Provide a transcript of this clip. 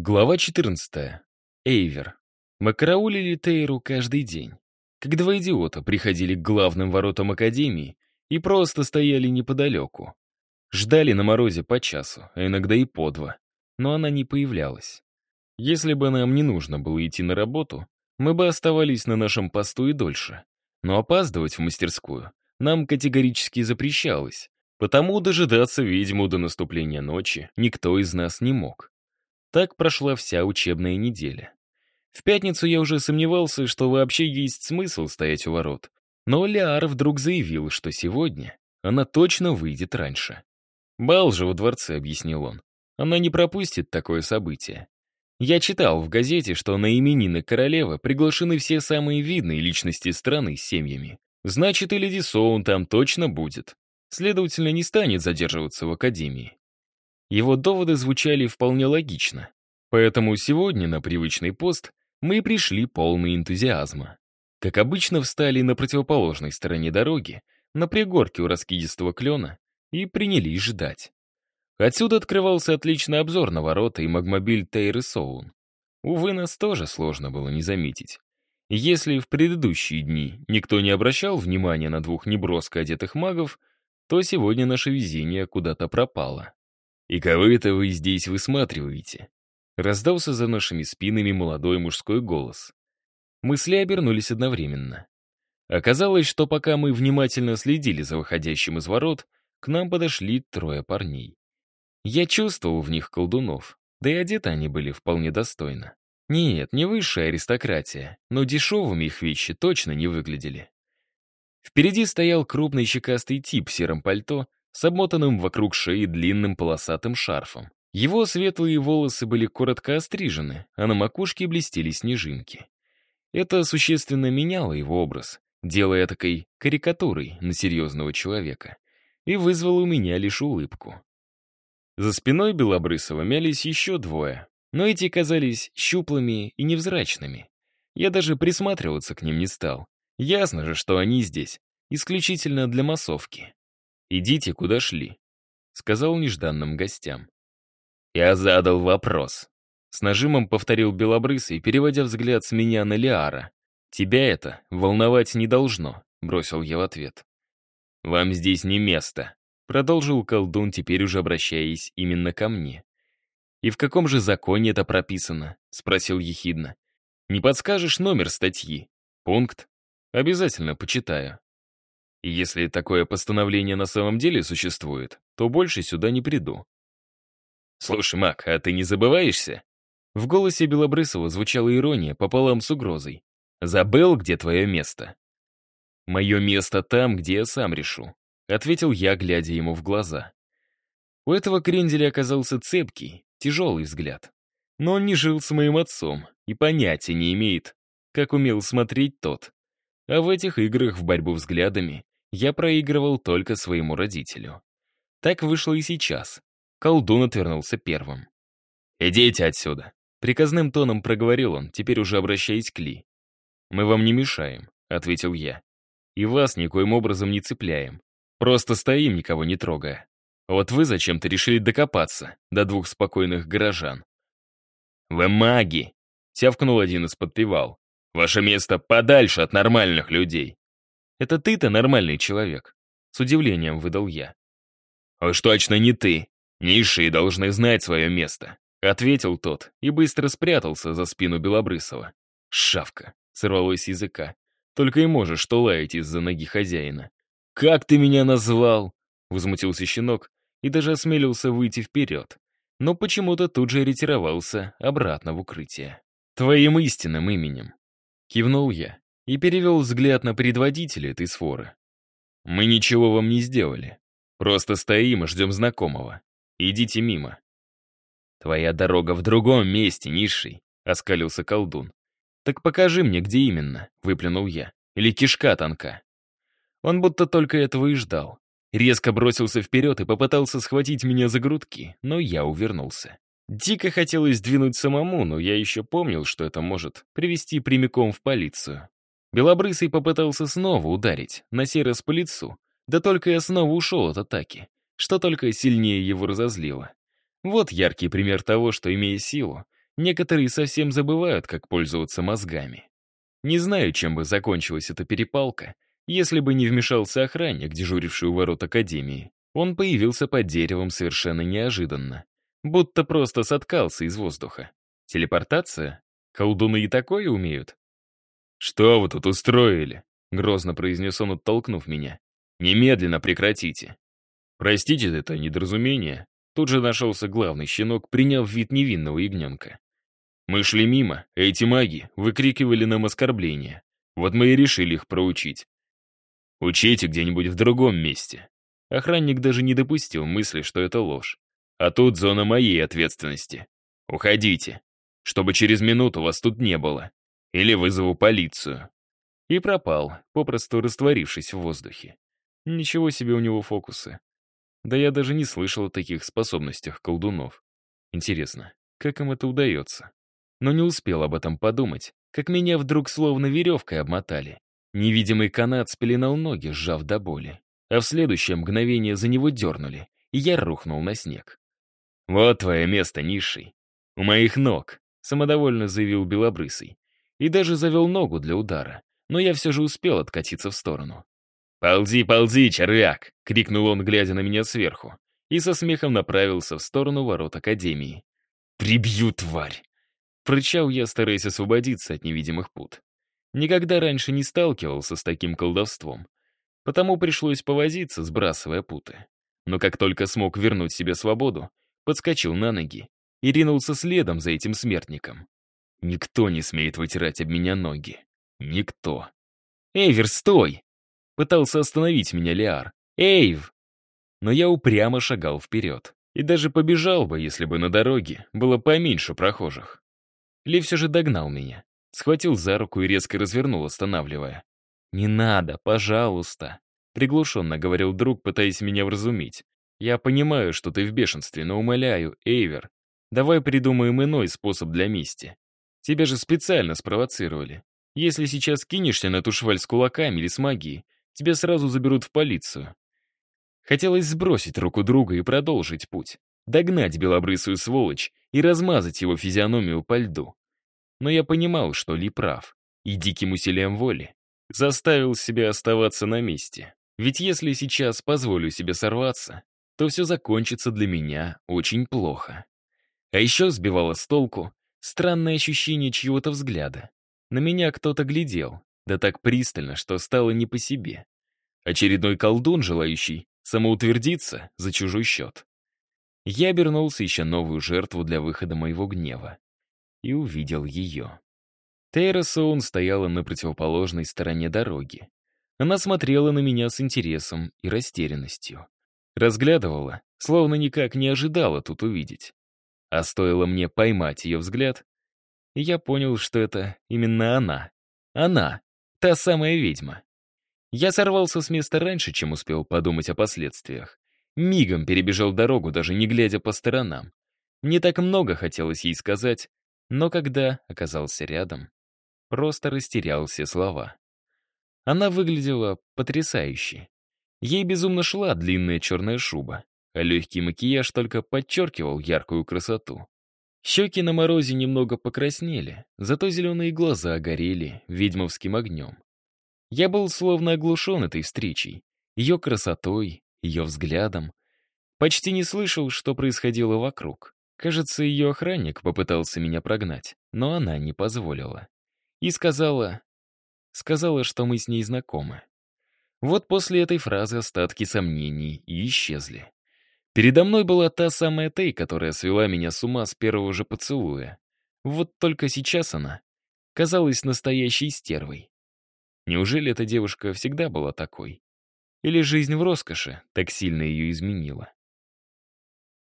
Глава 14. Эйвер. Мы караулили Тейру каждый день. Как два идиота приходили к главным воротам Академии и просто стояли неподалеку. Ждали на морозе по часу, а иногда и по два. Но она не появлялась. Если бы нам не нужно было идти на работу, мы бы оставались на нашем посту и дольше. Но опаздывать в мастерскую нам категорически запрещалось, потому дожидаться ведьму до наступления ночи никто из нас не мог. Так прошла вся учебная неделя. В пятницу я уже сомневался, что вообще есть смысл стоять у ворот. Но Лиар вдруг заявил, что сегодня она точно выйдет раньше. «Бал же во дворце», — объяснил он. «Она не пропустит такое событие. Я читал в газете, что на именины королевы приглашены все самые видные личности страны с семьями. Значит, и леди Соун там точно будет. Следовательно, не станет задерживаться в академии. Его доводы звучали вполне логично. Поэтому сегодня на привычный пост мы пришли полный энтузиазма. Как обычно, встали на противоположной стороне дороги, на пригорке у раскидистого клена, и принялись ждать. Отсюда открывался отличный обзор на ворота и магмобиль Тейры Соун. Увы, нас тоже сложно было не заметить. Если в предыдущие дни никто не обращал внимания на двух неброско одетых магов, то сегодня наше везение куда-то пропало. «И кого это вы здесь высматриваете?» Раздался за нашими спинами молодой мужской голос. Мысли обернулись одновременно. Оказалось, что пока мы внимательно следили за выходящим из ворот, к нам подошли трое парней. Я чувствовал в них колдунов, да и одеты они были вполне достойно. Нет, не высшая аристократия, но дешевыми их вещи точно не выглядели. Впереди стоял крупный щекастый тип в сером пальто с обмотанным вокруг шеи длинным полосатым шарфом. Его светлые волосы были коротко острижены, а на макушке блестели снежинки. Это существенно меняло его образ, делая такой карикатурой на серьезного человека, и вызвало у меня лишь улыбку. За спиной Белобрысова мялись еще двое, но эти казались щуплыми и невзрачными. Я даже присматриваться к ним не стал. Ясно же, что они здесь, исключительно для массовки. «Идите, куда шли», — сказал нежданным гостям. Я задал вопрос. С нажимом повторил Белобрысый, переводя взгляд с меня на Лиара. «Тебя это волновать не должно», — бросил я в ответ. «Вам здесь не место», — продолжил колдун, теперь уже обращаясь именно ко мне. «И в каком же законе это прописано?» — спросил ехидно. «Не подскажешь номер статьи? Пункт? Обязательно почитаю». Если такое постановление на самом деле существует, то больше сюда не приду. «Слушай, Мак, а ты не забываешься?» В голосе Белобрысова звучала ирония пополам с угрозой. «Забыл, где твое место?» «Мое место там, где я сам решу», — ответил я, глядя ему в глаза. У этого кренделя оказался цепкий, тяжелый взгляд. Но он не жил с моим отцом и понятия не имеет, как умел смотреть тот. А в этих играх в борьбу взглядами я проигрывал только своему родителю. Так вышло и сейчас. Колдун отвернулся первым. «Идите отсюда!» Приказным тоном проговорил он, теперь уже обращаясь к Ли. «Мы вам не мешаем», — ответил я. «И вас никоим образом не цепляем. Просто стоим, никого не трогая. Вот вы зачем-то решили докопаться до двух спокойных горожан». «Вы маги!» — тявкнул один из подпевал. «Ваше место подальше от нормальных людей. Это ты-то нормальный человек. С удивлением выдал я. «Уж точно не ты. Низшие должны знать свое место», — ответил тот и быстро спрятался за спину Белобрысова. «Шавка», — сорвалось с языка. «Только и можешь что лаять из-за ноги хозяина». «Как ты меня назвал?» — возмутился щенок и даже осмелился выйти вперед. Но почему-то тут же ретировался обратно в укрытие. «Твоим истинным именем», — кивнул я и перевел взгляд на предводителя этой сфоры. «Мы ничего вам не сделали. Просто стоим и ждем знакомого. Идите мимо». «Твоя дорога в другом месте, низший», — оскалился колдун. «Так покажи мне, где именно», — выплюнул я. «Или кишка тонка». Он будто только этого и ждал. Резко бросился вперед и попытался схватить меня за грудки, но я увернулся. Дико хотелось двинуть самому, но я еще помнил, что это может привести прямиком в полицию. Белобрысый попытался снова ударить, на сей раз по лицу. Да только я снова ушел от атаки, что только сильнее его разозлило. Вот яркий пример того, что, имея силу, Некоторые совсем забывают, как пользоваться мозгами. Не знаю, чем бы закончилась эта перепалка, если бы не вмешался охранник, дежуривший у ворот Академии. Он появился под деревом совершенно неожиданно. Будто просто соткался из воздуха. Телепортация? Колдуны и такое умеют? «Что вы тут устроили?» — грозно произнес он, оттолкнув меня. «Немедленно прекратите». «Простите это недоразумение». Тут же нашелся главный щенок, приняв вид невинного ягненка. Мы шли мимо, а эти маги выкрикивали нам оскорбления. Вот мы и решили их проучить. Учите где-нибудь в другом месте. Охранник даже не допустил мысли, что это ложь. А тут зона моей ответственности. Уходите, чтобы через минуту вас тут не было. Или вызову полицию. И пропал, попросту растворившись в воздухе. Ничего себе у него фокусы. Да я даже не слышал о таких способностях колдунов. Интересно, как им это удается? Но не успел об этом подумать, как меня вдруг словно веревкой обмотали. Невидимый канат спеленал ноги, сжав до боли. А в следующее мгновение за него дернули, и я рухнул на снег. «Вот твое место, низший. У моих ног», — самодовольно заявил Белобрысый. И даже завел ногу для удара, но я все же успел откатиться в сторону. «Ползи, ползи, червяк!» — крикнул он, глядя на меня сверху, и со смехом направился в сторону ворот Академии. «Прибью, тварь!» Прычал я, стараясь освободиться от невидимых пут. Никогда раньше не сталкивался с таким колдовством, потому пришлось повозиться, сбрасывая путы. Но как только смог вернуть себе свободу, подскочил на ноги и ринулся следом за этим смертником. Никто не смеет вытирать об меня ноги. Никто. «Эйвер, стой!» Пытался остановить меня Лиар. «Эйв!» Но я упрямо шагал вперед. И даже побежал бы, если бы на дороге было поменьше прохожих. Ли все же догнал меня. Схватил за руку и резко развернул, останавливая. «Не надо, пожалуйста», — приглушенно говорил друг, пытаясь меня вразумить. «Я понимаю, что ты в бешенстве, но умоляю, Эйвер, давай придумаем иной способ для мести. Тебя же специально спровоцировали. Если сейчас кинешься на эту шваль с кулаками или с магией, тебя сразу заберут в полицию. Хотелось сбросить руку друга и продолжить путь. Догнать белобрысую сволочь и размазать его физиономию по льду. Но я понимал, что Ли прав, и диким усилием воли заставил себя оставаться на месте. Ведь если сейчас позволю себе сорваться, то все закончится для меня очень плохо. А еще сбивало с толку Странное ощущение чьего-то взгляда. На меня кто-то глядел, да так пристально, что стало не по себе. Очередной колдун, желающий самоутвердиться за чужой счет. Я обернулся, ища новую жертву для выхода моего гнева. И увидел ее. Тейра Соун стояла на противоположной стороне дороги. Она смотрела на меня с интересом и растерянностью. Разглядывала, словно никак не ожидала тут увидеть. А стоило мне поймать ее взгляд, я понял, что это именно она. Она, та самая ведьма. Я сорвался с места раньше, чем успел подумать о последствиях. Мигом перебежал дорогу, даже не глядя по сторонам. Мне так много хотелось ей сказать, но когда оказался рядом, просто растерял все слова. Она выглядела потрясающе. Ей безумно шла длинная черная шуба а легкий макияж только подчеркивал яркую красоту. Щеки на морозе немного покраснели, зато зеленые глаза горели ведьмовским огнем. Я был словно оглушен этой встречей, ее красотой, ее взглядом. Почти не слышал, что происходило вокруг. Кажется, ее охранник попытался меня прогнать, но она не позволила. И сказала... Сказала, что мы с ней знакомы. Вот после этой фразы остатки сомнений исчезли. Передо мной была та самая Тей, которая свела меня с ума с первого же поцелуя. Вот только сейчас она казалась настоящей стервой. Неужели эта девушка всегда была такой? Или жизнь в роскоши так сильно ее изменила?